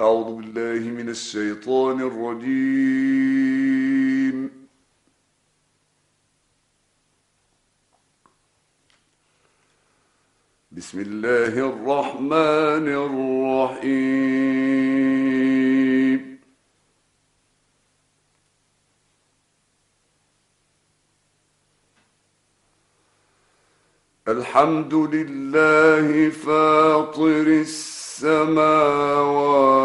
أعوذ بالله من الشيطان الرجيم. بسم الله الرحمن الرحيم. الحمد لله فاطر السماوات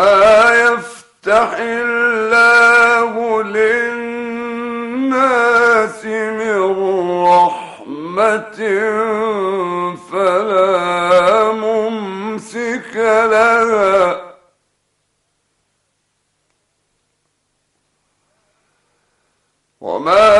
وما يفتح الله للناس من رحمة فلا ممسك لها. وما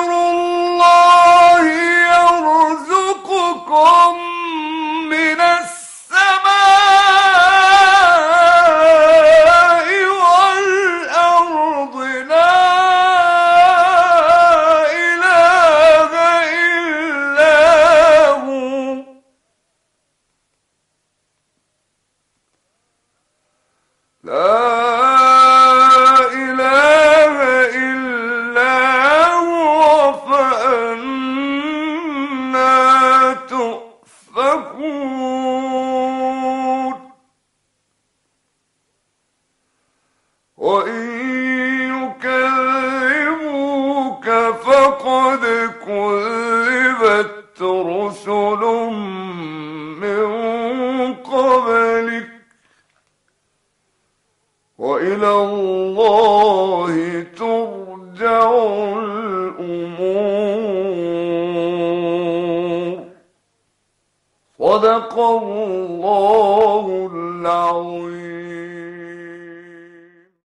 تكون وإن يكذبوك فقد كذبت رسل من قبلك وإلى الله تكون صدق الله العظيم.